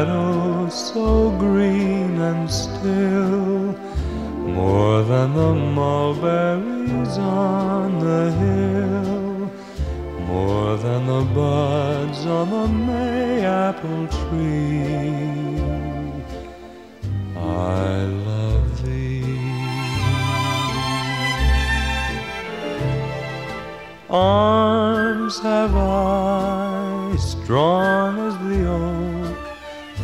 meadow so green and still, more than the mulberries on the hill, more than the buds on the mayapple tree. I love thee. Arms have I strong as the oak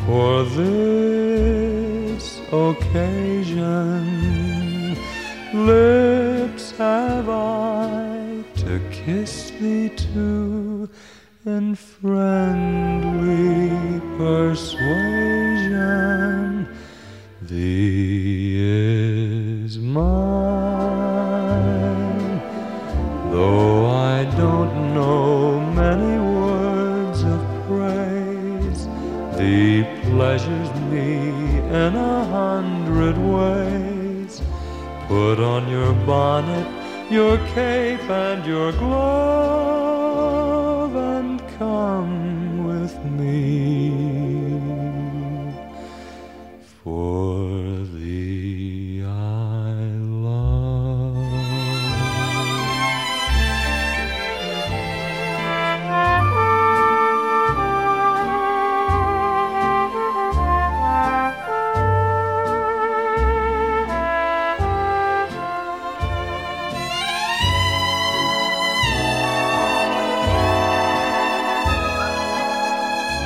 for this occasion. Lips have I to kiss thee too in friendly persuasion. Thee is mine, though pleasures me in a hundred ways. Put on your bonnet, your cape, and your glove, and come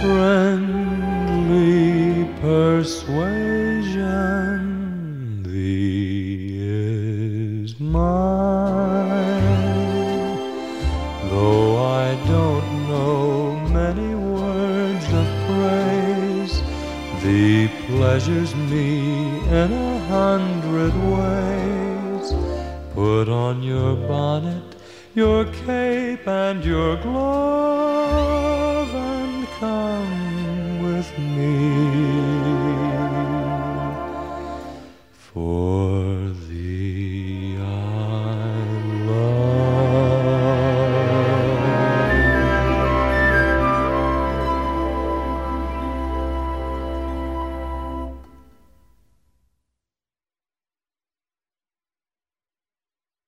friendly persuasion thee is mine. Though I don't know many words of praise thee pleasures me in a hundred ways. Put on your bonnet your cape and your and come with me.